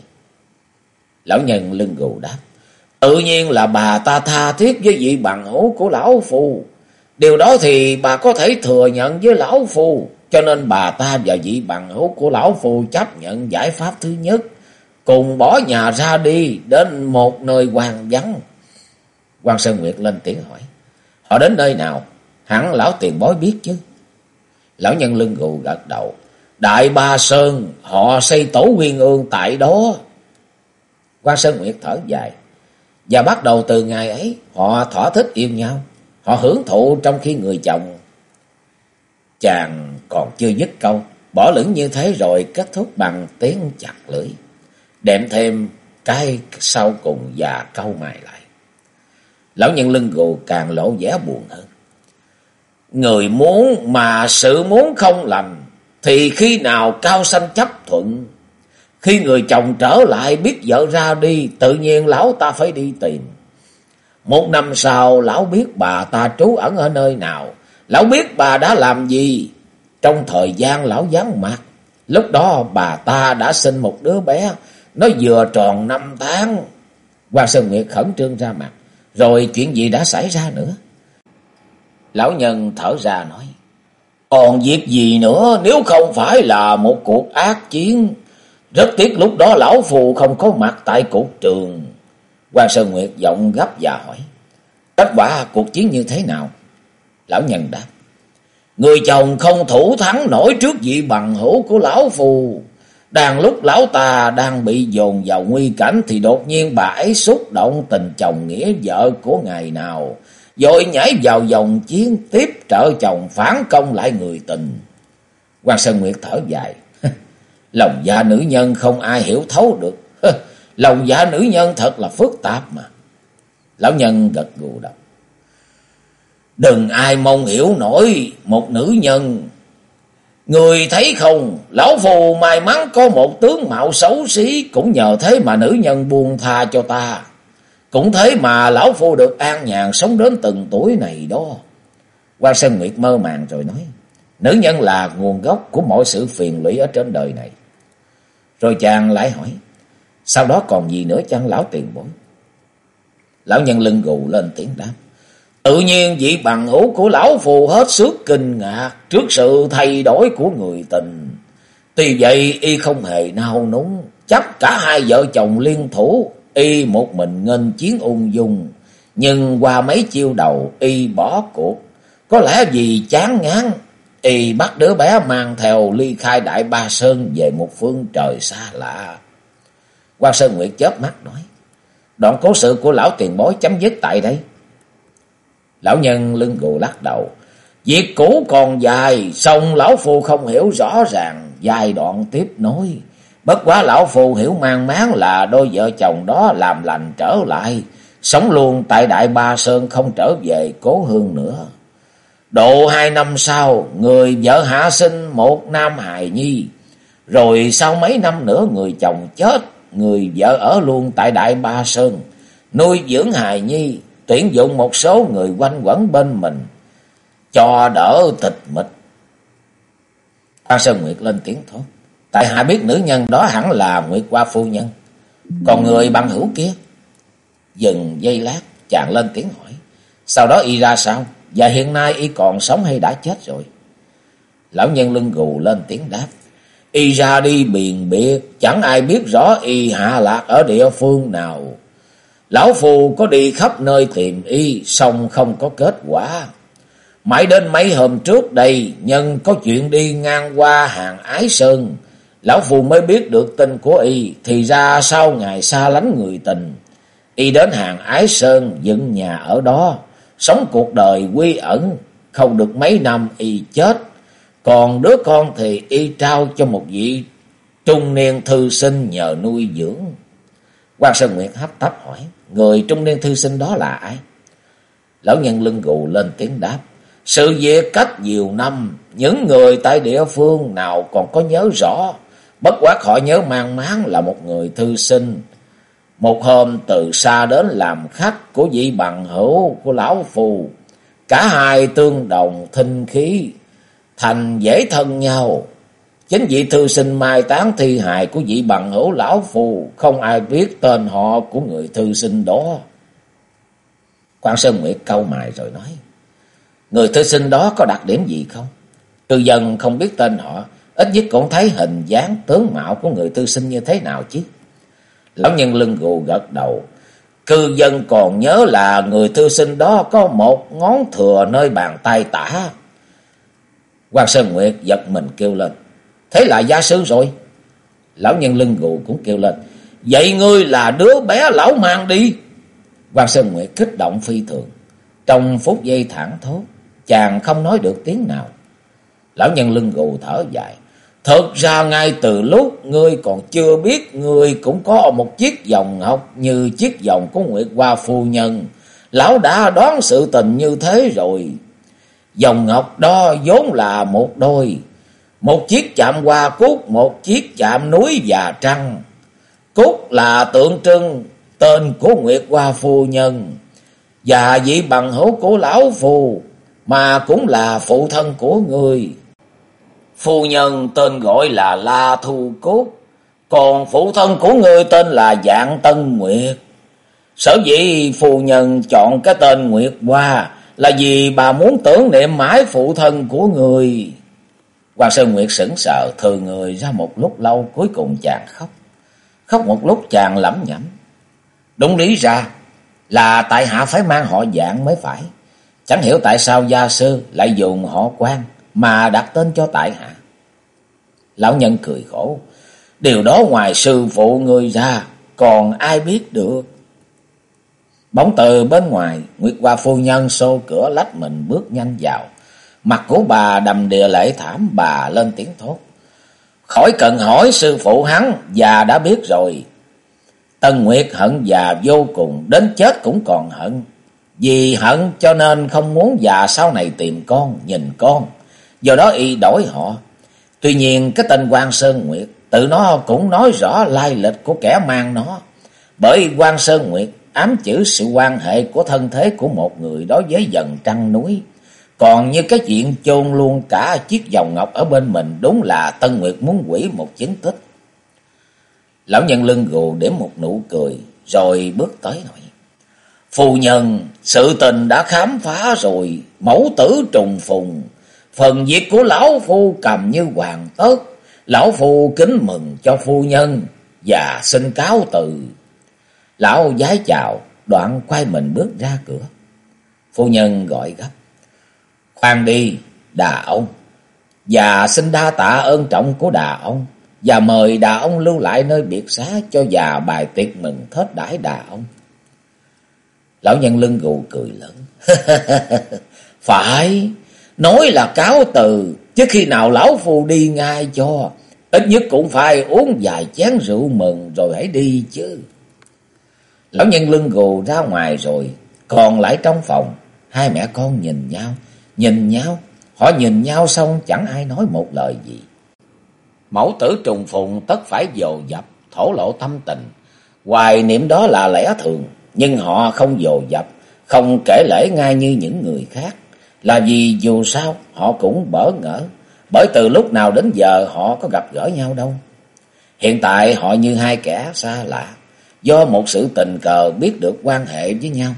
Lão nhân lưng gù đáp. Tự nhiên là bà ta tha thiết với vị bằng hữu của lão phù. Điều đó thì bà có thể thừa nhận với lão phù. Cho nên bà ta và vị bằng hữu của lão phù chấp nhận giải pháp thứ nhất. Cùng bỏ nhà ra đi đến một nơi hoang vắng. quan Sơn Nguyệt lên tiếng hỏi. Họ đến nơi nào? Hẳn lão tiền bối biết chứ. Lão nhân lưng gù gật đầu. Đại Ba Sơn, họ xây tổ nguyên ương tại đó. quan Sơn Nguyệt thở dài. Và bắt đầu từ ngày ấy, họ thỏa thích yêu nhau. Họ hưởng thụ trong khi người chồng. Chàng còn chưa dứt câu, bỏ lửng như thế rồi kết thúc bằng tiếng chặt lưỡi. Đệm thêm cái sau cùng và câu mài lại. Lão nhân lưng gù càng lộ vẻ buồn hơn. Người muốn mà sự muốn không lành, thì khi nào cao sanh chấp thuận. Khi người chồng trở lại biết vợ ra đi, tự nhiên lão ta phải đi tìm. Một năm sau, lão biết bà ta trú ẩn ở nơi nào. Lão biết bà đã làm gì. Trong thời gian lão vắng mặt, lúc đó bà ta đã sinh một đứa bé. Nó vừa tròn năm tháng. Hoàng Sơn Nguyệt khẩn trương ra mặt. Rồi chuyện gì đã xảy ra nữa? Lão nhân thở ra nói. Còn việc gì nữa nếu không phải là một cuộc ác chiến. Rất tiếc lúc đó lão phù không có mặt tại cục trường. Hoàng Sơn Nguyệt giọng gấp và hỏi. Kết quả cuộc chiến như thế nào? Lão nhân đáp. Người chồng không thủ thắng nổi trước vị bằng hữu của lão phù. Đang lúc lão ta đang bị dồn vào nguy cảnh thì đột nhiên bà ấy xúc động tình chồng nghĩa vợ của ngày nào. Rồi nhảy vào dòng chiến tiếp trợ chồng phản công lại người tình. Hoàng Sơn Nguyệt thở dài. Lòng dạ nữ nhân không ai hiểu thấu được. Lòng dạ nữ nhân thật là phức tạp mà. Lão nhân gật gù đọc. Đừng ai mong hiểu nổi một nữ nhân. Người thấy không, lão phù may mắn có một tướng mạo xấu xí, cũng nhờ thế mà nữ nhân buông tha cho ta. Cũng thế mà lão phu được an nhàn sống đến từng tuổi này đó. Quan Sơn Nguyệt mơ màng rồi nói. Nữ nhân là nguồn gốc của mọi sự phiền lụy ở trên đời này. Rồi chàng lại hỏi. Sau đó còn gì nữa chăng lão tiền bối? Lão nhân lưng gù lên tiếng đáp. Tự nhiên vị bằng hữu của lão phù hết sức kinh ngạc trước sự thay đổi của người tình. Tuy vậy y không hề nao núng, chắc cả hai vợ chồng liên thủ, y một mình ngân chiến ung dung. Nhưng qua mấy chiêu đầu y bỏ cuộc, có lẽ vì chán ngán, y bắt đứa bé mang theo ly khai đại ba sơn về một phương trời xa lạ. Quan Sơn Nguyệt chớp mắt nói, đoạn cố sự của lão tiền bối chấm dứt tại đây. Lão nhân lưng gù lắc đầu. Việc cũ còn dài, xong lão phu không hiểu rõ ràng giai đoạn tiếp nối. Bất quá lão phu hiểu mang máng là đôi vợ chồng đó làm lành trở lại, sống luôn tại Đại Ba Sơn không trở về cố hương nữa. Độ hai năm sau, người vợ hạ sinh một nam hài nhi. Rồi sau mấy năm nữa người chồng chết, người vợ ở luôn tại Đại Ba Sơn, nuôi dưỡng hài nhi, tuyển dụng một số người quanh quẩn bên mình, cho đỡ tịch mịch. An Sơn Nguyệt lên tiếng thốt. Tại hạ biết nữ nhân đó hẳn là Nguyệt Hoa Phu Nhân. Còn người bằng hữu kia? Dừng giây lát, chàng lên tiếng hỏi. Sau đó y ra sao? Và hiện nay y còn sống hay đã chết rồi? Lão nhân lưng gù lên tiếng đáp. Y ra đi biền biệt, chẳng ai biết rõ y hạ lạc ở địa phương nào. Lão Phù có đi khắp nơi tìm y, xong không có kết quả. Mãi đến mấy hôm trước đây, nhân có chuyện đi ngang qua hàng Ái Sơn. Lão Phù mới biết được tin của y, thì ra sau ngày xa lánh người tình. Y đến hàng Ái Sơn, dựng nhà ở đó, sống cuộc đời quy ẩn, không được mấy năm y chết. Còn đứa con thì y trao cho một vị trung niên thư sinh nhờ nuôi dưỡng. quan Sơn Nguyệt hấp tấp hỏi. Người trung niên thư sinh đó là ai? Lão nhân lưng gù lên tiếng đáp. Sự việc cách nhiều năm, những người tại địa phương nào còn có nhớ rõ. Bất quá họ nhớ mang máng là một người thư sinh. Một hôm từ xa đến làm khách của vị bằng hữu của lão phù. Cả hai tương đồng thinh khí, thành dễ thân nhau. Chính vị thư sinh mai táng thi hài của vị bằng hữu lão phù, không ai biết tên họ của người thư sinh đó. Quan Sơn Nguyệt câu mài rồi nói, người thư sinh đó có đặc điểm gì không? Cư dân không biết tên họ, ít nhất cũng thấy hình dáng tướng mạo của người thư sinh như thế nào chứ. Lão nhân lưng gù gật đầu, cư dân còn nhớ là người thư sinh đó có một ngón thừa nơi bàn tay tả. Quan Sơn Nguyệt giật mình kêu lên. Thế là gia sư rồi. Lão nhân lưng gù cũng kêu lên. Vậy ngươi là đứa bé lão mang đi. Quan Sơn Nguyệt kích động phi thường. Trong phút giây thẳng thốt. Chàng không nói được tiếng nào. Lão nhân lưng gù thở dài. Thật ra ngay từ lúc ngươi còn chưa biết ngươi cũng có một chiếc vòng ngọc như chiếc vòng của Nguyệt Hoa Phu Nhân. Lão đã đoán sự tình như thế rồi. Dòng ngọc đó vốn là một đôi. Một chiếc chạm hoa cúc, một chiếc chạm núi và trăng. Cúc là tượng trưng tên của Nguyệt Hoa Phu Nhân. Và vị bằng hữu của Lão Phù mà cũng là phụ thân của người. Phu nhân tên gọi là La Thu Cốt. Còn phụ thân của người tên là Dạng Tân Nguyệt. Sở dĩ phu nhân chọn cái tên Nguyệt Hoa là vì bà muốn tưởng niệm mãi phụ thân của người. Hoàng Sơn Nguyệt sững sờ thừa người ra một lúc lâu, cuối cùng chàng khóc. Khóc một lúc chàng lẩm nhẩm. Đúng lý ra là tại hạ phải mang họ dạng mới phải. Chẳng hiểu tại sao gia sư lại dùng họ quan mà đặt tên cho tại hạ. Lão nhân cười khổ. Điều đó ngoài sư phụ người ra còn ai biết được. Bóng từ bên ngoài, Nguyệt Hoa phu nhân xô cửa lách mình bước nhanh vào. Mặt của bà đầm đìa lễ thảm, bà lên tiếng thốt. Khỏi cần hỏi sư phụ hắn, già đã biết rồi. Tân Nguyệt hận già vô cùng, đến chết cũng còn hận. Vì hận cho nên không muốn già sau này tìm con, nhìn con. Do đó y đổi họ. Tuy nhiên cái tên quan Sơn Nguyệt, tự nó cũng nói rõ lai lịch của kẻ mang nó. Bởi quan Sơn Nguyệt ám chữ sự quan hệ của thân thế của một người đối với dần trăng núi. Còn như cái chuyện chôn luôn cả chiếc vòng ngọc ở bên mình đúng là Tân Nguyệt muốn quỷ một chứng tích. Lão nhân lưng gù để một nụ cười rồi bước tới nói. Phù nhân, sự tình đã khám phá rồi, mẫu tử trùng phùng. Phần việc của lão phu cầm như hoàng tất. Lão phu kính mừng cho phu nhân và xin cáo từ. Lão giái chào, đoạn quay mình bước ra cửa. Phu nhân gọi gấp. Khoan đi, đà ông. Và xin đa tạ ơn trọng của đà ông. Và mời đà ông lưu lại nơi biệt xá cho già bài tiệc mừng thết đãi đà ông. Lão nhân lưng gù cười lớn. Phải, nói là cáo từ, chứ khi nào lão phu đi ngay cho. Ít nhất cũng phải uống vài chén rượu mừng rồi hãy đi chứ. Lão nhân lưng gù ra ngoài rồi, còn lại trong phòng, hai mẹ con nhìn nhau, nhìn nhau, họ nhìn nhau xong chẳng ai nói một lời gì. Mẫu tử trùng phùng tất phải dồ dập, thổ lộ tâm tình, hoài niệm đó là lẽ thường, nhưng họ không dồ dập, không kể lễ ngay như những người khác, là vì dù sao họ cũng bỡ ngỡ, bởi từ lúc nào đến giờ họ có gặp gỡ nhau đâu. Hiện tại họ như hai kẻ xa lạ, do một sự tình cờ biết được quan hệ với nhau.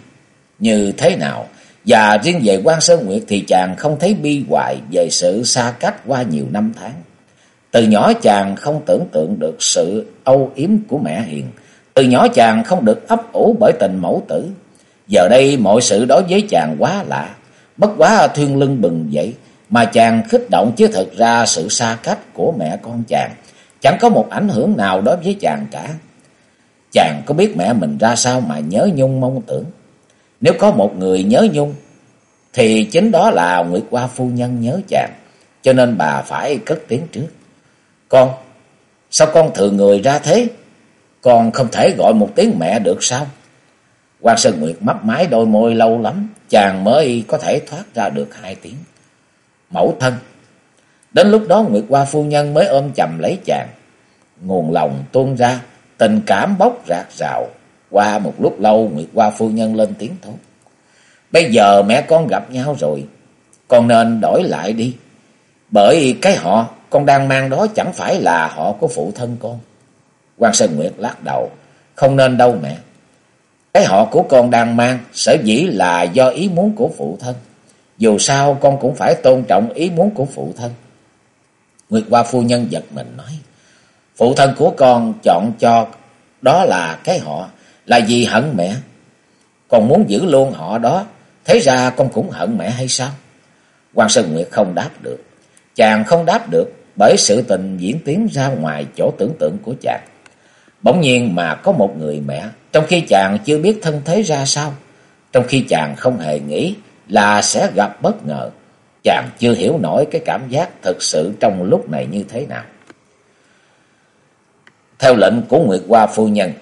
Như thế nào, và riêng về quan Sơn Nguyệt thì chàng không thấy bi hoài về sự xa cách qua nhiều năm tháng. Từ nhỏ chàng không tưởng tượng được sự âu yếm của mẹ hiền. Từ nhỏ chàng không được ấp ủ bởi tình mẫu tử. Giờ đây mọi sự đối với chàng quá lạ. Bất quá thiên lưng bừng dậy. Mà chàng khích động chứ thật ra sự xa cách của mẹ con chàng. Chẳng có một ảnh hưởng nào đối với chàng cả. Chàng có biết mẹ mình ra sao mà nhớ nhung mong tưởng. Nếu có một người nhớ nhung, thì chính đó là Nguyệt Hoa Phu Nhân nhớ chàng. Cho nên bà phải cất tiếng trước. Con, sao con thừa người ra thế? Con không thể gọi một tiếng mẹ được sao? Quan Sơn Nguyệt mấp mái đôi môi lâu lắm, chàng mới có thể thoát ra được hai tiếng. Mẫu thân. Đến lúc đó Nguyệt Hoa Phu Nhân mới ôm chầm lấy chàng. Nguồn lòng tuôn ra, Tình cảm bốc rạc rào. Qua một lúc lâu Nguyệt Hoa phu nhân lên tiếng thốt. Bây giờ mẹ con gặp nhau rồi. Con nên đổi lại đi. Bởi cái họ con đang mang đó chẳng phải là họ của phụ thân con. quan Sơn Nguyệt lắc đầu. Không nên đâu mẹ. Cái họ của con đang mang sở dĩ là do ý muốn của phụ thân. Dù sao con cũng phải tôn trọng ý muốn của phụ thân. Nguyệt Hoa phu nhân giật mình nói. Phụ thân của con chọn cho đó là cái họ. Là vì hận mẹ. Còn muốn giữ luôn họ đó. Thế ra con cũng hận mẹ hay sao? quan Sơn Nguyệt không đáp được. Chàng không đáp được bởi sự tình diễn tiến ra ngoài chỗ tưởng tượng của chàng. Bỗng nhiên mà có một người mẹ, trong khi chàng chưa biết thân thế ra sao, trong khi chàng không hề nghĩ là sẽ gặp bất ngờ, chàng chưa hiểu nổi cái cảm giác thực sự trong lúc này như thế nào. Theo lệnh của Nguyệt Hoa phu nhân,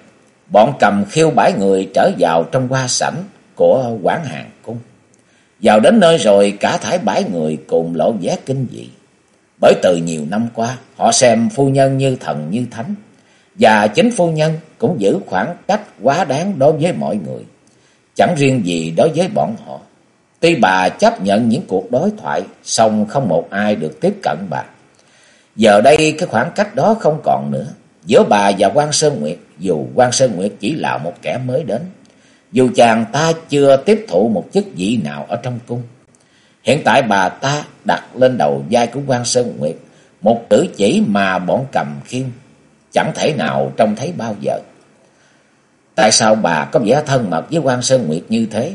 bọn cầm khiêu bãi người trở vào trong hoa sảnh của quán hàng cung. Vào đến nơi rồi cả thải bãi người cùng lộ vẻ kinh dị. Bởi từ nhiều năm qua, họ xem phu nhân như thần như thánh. Và chính phu nhân cũng giữ khoảng cách quá đáng đối với mọi người. Chẳng riêng gì đối với bọn họ. Tuy bà chấp nhận những cuộc đối thoại, song không một ai được tiếp cận bà. Giờ đây cái khoảng cách đó không còn nữa. Giữa bà và quan Sơn Nguyệt, dù quan Sơn Nguyệt chỉ là một kẻ mới đến. Dù chàng ta chưa tiếp thụ một chức vị nào ở trong cung. Hiện tại bà ta đặt lên đầu vai của quan Sơn Nguyệt một cử chỉ mà bọn cầm khiêm chẳng thể nào trông thấy bao giờ. Tại sao bà có vẻ thân mật với quan Sơn Nguyệt như thế?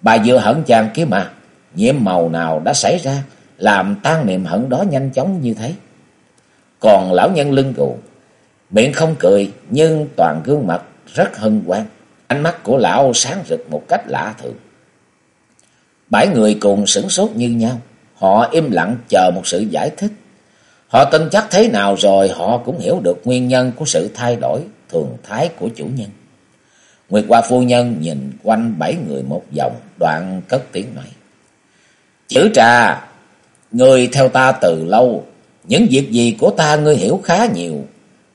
Bà vừa hận chàng kia mà, nhiễm màu nào đã xảy ra, làm tan niệm hận đó nhanh chóng như thế. Còn lão nhân lưng gù, miệng không cười nhưng toàn gương mặt rất hân hoan. Ánh mắt của lão sáng rực một cách lạ thường. Bảy người cùng sửng sốt như nhau. Họ im lặng chờ một sự giải thích. Họ tin chắc thế nào rồi họ cũng hiểu được nguyên nhân của sự thay đổi thường thái của chủ nhân. Nguyệt Hoa phu nhân nhìn quanh bảy người một vòng, đoạn cất tiếng nói. Chữ trà, người theo ta từ lâu, những việc gì của ta ngươi hiểu khá nhiều.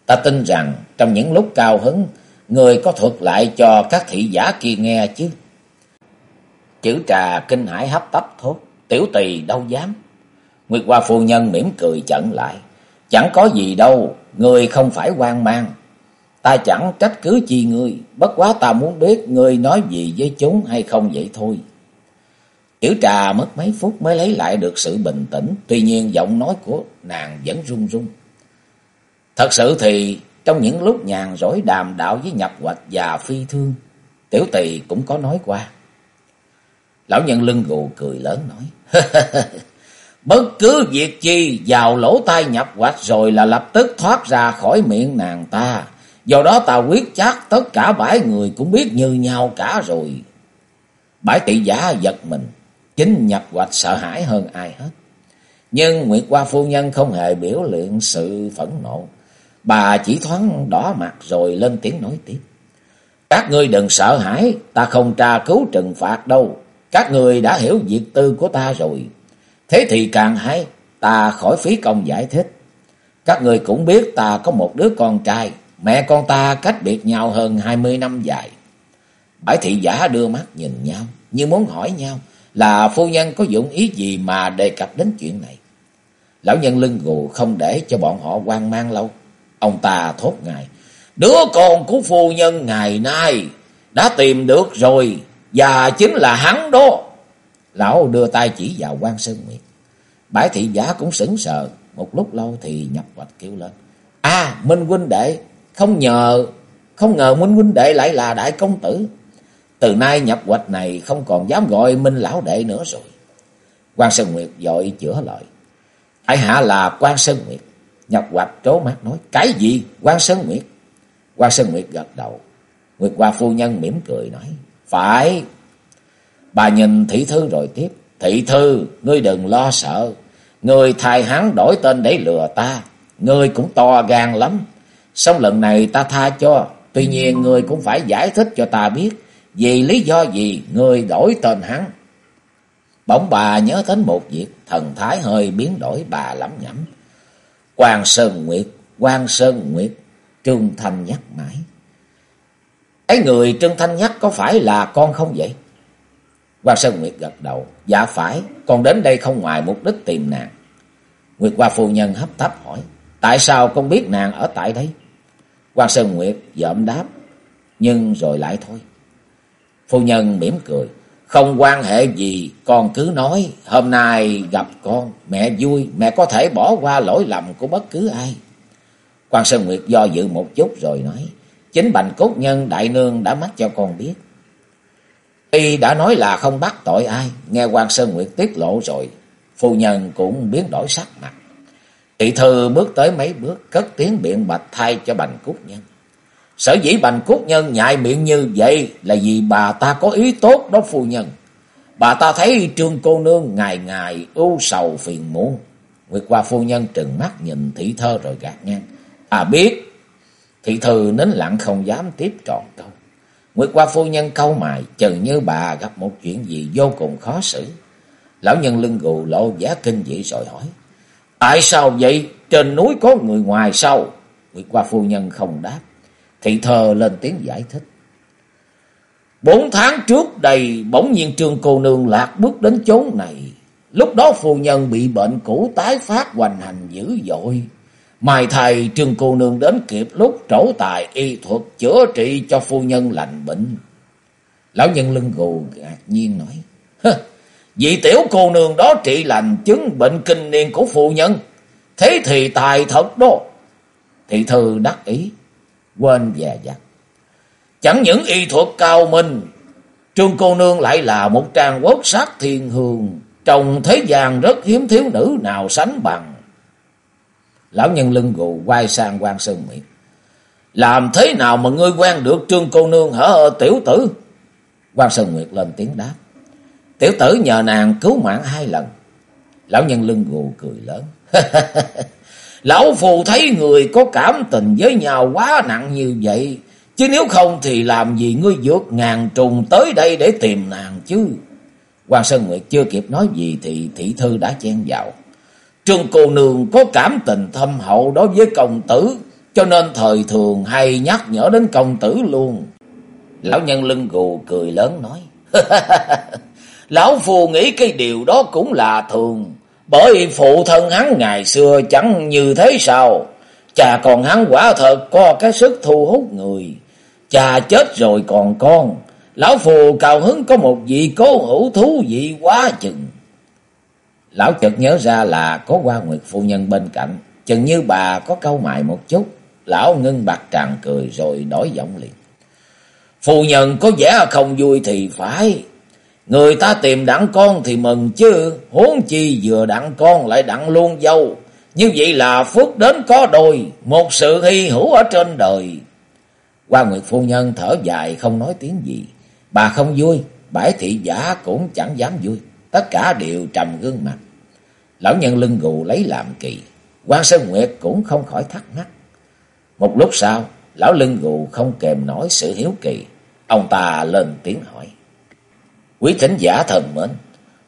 Ta tin rằng trong những lúc cao hứng, người có thuật lại cho các thị giả kia nghe chứ. Chữ trà kinh hải hấp tấp thốt, tiểu tỳ đâu dám. Nguyệt Hoa phu nhân mỉm cười chận lại. Chẳng có gì đâu, người không phải quan mang. Ta chẳng trách cứ chi ngươi, bất quá ta muốn biết ngươi nói gì với chúng hay không vậy thôi. Tiểu trà mất mấy phút mới lấy lại được sự bình tĩnh, tuy nhiên giọng nói của nàng vẫn run run. Thật sự thì trong những lúc nhàn rỗi đàm đạo với nhập hoạch và phi thương, tiểu tỳ cũng có nói qua. Lão nhân lưng gù cười lớn nói. Bất cứ việc chi vào lỗ tai nhập hoạch rồi là lập tức thoát ra khỏi miệng nàng ta. Do đó ta quyết chắc tất cả bãi người cũng biết như nhau cả rồi. Bãi tỷ giả giật mình, chính nhập hoạch sợ hãi hơn ai hết. Nhưng Nguyệt Hoa Phu Nhân không hề biểu luyện sự phẫn nộ. Bà chỉ thoáng đỏ mặt rồi lên tiếng nói tiếp. Các ngươi đừng sợ hãi, ta không tra cứu trừng phạt đâu. Các người đã hiểu việc tư của ta rồi. Thế thì càng hay, ta khỏi phí công giải thích. Các người cũng biết ta có một đứa con trai, mẹ con ta cách biệt nhau hơn hai mươi năm dài. Bãi thị giả đưa mắt nhìn nhau, như muốn hỏi nhau là phu nhân có dụng ý gì mà đề cập đến chuyện này. Lão nhân lưng gù không để cho bọn họ quan mang lâu. Ông ta thốt ngài, đứa con của phu nhân ngày nay đã tìm được rồi, và chính là hắn đó. Lão đưa tay chỉ vào quan Sơn Nguyệt. Bãi thị giả cũng sững sờ. Một lúc lâu thì nhập hoạch kêu lên. À Minh huynh đệ. Không nhờ. Không ngờ Minh huynh đệ lại là đại công tử. Từ nay nhập hoạch này không còn dám gọi Minh lão đệ nữa rồi. quan Sơn Nguyệt dội chữa lời. Tại hạ là quan Sơn Nguyệt. Nhập hoạch trố mắt nói. Cái gì quan Sơn Nguyệt? quan Sơn Nguyệt gật đầu. Nguyệt Hoa phu nhân mỉm cười nói. Phải. Bà nhìn thị thư rồi tiếp. Thị thư, ngươi đừng lo sợ. Ngươi thay hắn đổi tên để lừa ta. Ngươi cũng to gan lắm. Xong lần này ta tha cho. Tuy nhiên ngươi cũng phải giải thích cho ta biết. Vì lý do gì ngươi đổi tên hắn. Bỗng bà nhớ đến một việc. Thần thái hơi biến đổi bà lắm nhẩm. Quang Sơn Nguyệt, Quang Sơn Nguyệt. Trương Thanh nhắc mãi. Cái người Trương Thanh nhắc có phải là con không vậy? Quang Sơn Nguyệt gật đầu. Dạ phải, con đến đây không ngoài mục đích tìm nàng. Nguyệt Hoa phu nhân hấp tấp hỏi. Tại sao con biết nàng ở tại đây? Quan Sơn Nguyệt dợm đáp. Nhưng rồi lại thôi. Phu nhân mỉm cười. Không quan hệ gì, con cứ nói. Hôm nay gặp con, mẹ vui, mẹ có thể bỏ qua lỗi lầm của bất cứ ai. quan Sơn Nguyệt do dự một chút rồi nói. Chính Bành Cốt Nhân Đại Nương đã mách cho con biết. Y đã nói là không bắt tội ai, nghe quan Sơn Nguyệt tiết lộ rồi, phu nhân cũng biến đổi sắc mặt. Thị thư bước tới mấy bước, cất tiếng biện bạch thay cho Bành cúc Nhân. Sở dĩ Bành cúc Nhân nhại miệng như vậy là vì bà ta có ý tốt đó phu nhân. Bà ta thấy trương cô nương ngày ngày ưu sầu phiền muộn. Nguyệt qua phu nhân trừng mắt nhìn thị thơ rồi gạt ngang. À biết, thị thư nín lặng không dám tiếp trọn câu. Nguyệt qua phu nhân câu mài, chừng như bà gặp một chuyện gì vô cùng khó xử. Lão nhân lưng gù lộ giá kinh dị rồi hỏi. Tại sao vậy? Trên núi có người ngoài sao? Nguyệt qua phu nhân không đáp. Thị thơ lên tiếng giải thích. Bốn tháng trước đây, bỗng nhiên trương cô nương lạc bước đến chốn này. Lúc đó phu nhân bị bệnh cũ tái phát hoành hành dữ dội. Mai thầy trương cô nương đến kịp lúc trổ tài y thuật chữa trị cho phu nhân lành bệnh. Lão nhân lưng gù ngạc nhiên nói. Vị tiểu cô nương đó trị lành chứng bệnh kinh niên của phụ nhân. Thế thì tài thật đó. Thị thư đắc ý. Quên về dặt. Chẳng những y thuật cao minh. Trương cô nương lại là một trang quốc sắc thiên hương. Trong thế gian rất hiếm thiếu nữ nào sánh bằng. Lão nhân lưng gù quay sang quan Sơn Nguyệt. Làm thế nào mà ngươi quen được trương cô nương hả, tiểu tử? quan Sơn Nguyệt lên tiếng đáp. Tiểu tử nhờ nàng cứu mạng hai lần. Lão nhân lưng gù cười lớn. Lão phù thấy người có cảm tình với nhau quá nặng như vậy. Chứ nếu không thì làm gì ngươi vượt ngàn trùng tới đây để tìm nàng chứ. hoàng Sơn Nguyệt chưa kịp nói gì thì thị thư đã chen vào. Trương cô nương có cảm tình thâm hậu đối với công tử, cho nên thời thường hay nhắc nhở đến công tử luôn. Lão nhân lưng gù cười lớn nói. Lão phù nghĩ cái điều đó cũng là thường, bởi phụ thân hắn ngày xưa chẳng như thế sao. Cha còn hắn quả thật có cái sức thu hút người. Cha chết rồi còn con. Lão phù cao hứng có một vị cố hữu thú vị quá chừng. Lão chợt nhớ ra là có qua nguyệt phu nhân bên cạnh. Chừng như bà có câu mại một chút. Lão ngưng bạc tràn cười rồi đổi giọng liền. Phu nhân có vẻ không vui thì phải. Người ta tìm đặng con thì mừng chứ. Huống chi vừa đặng con lại đặng luôn dâu. Như vậy là phước đến có đôi. Một sự hy hữu ở trên đời. Qua Nguyệt phu nhân thở dài không nói tiếng gì. Bà không vui. Bãi thị giả cũng chẳng dám vui. Tất cả đều trầm gương mặt. Lão nhân lưng gù lấy làm kỳ. quan Sơn Nguyệt cũng không khỏi thắc mắc. Một lúc sau, lão lưng gù không kèm nổi sự hiếu kỳ. Ông ta lên tiếng hỏi. Quý thính giả thần mến,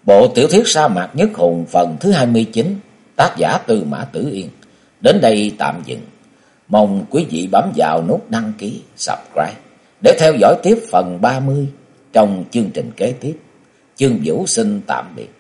bộ tiểu thuyết sa mạc nhất hùng phần thứ 29, tác giả Tư Mã Tử Yên. Đến đây tạm dừng. Mong quý vị bấm vào nút đăng ký, subscribe để theo dõi tiếp phần 30 trong chương trình kế tiếp. Chương Vũ xin tạm biệt.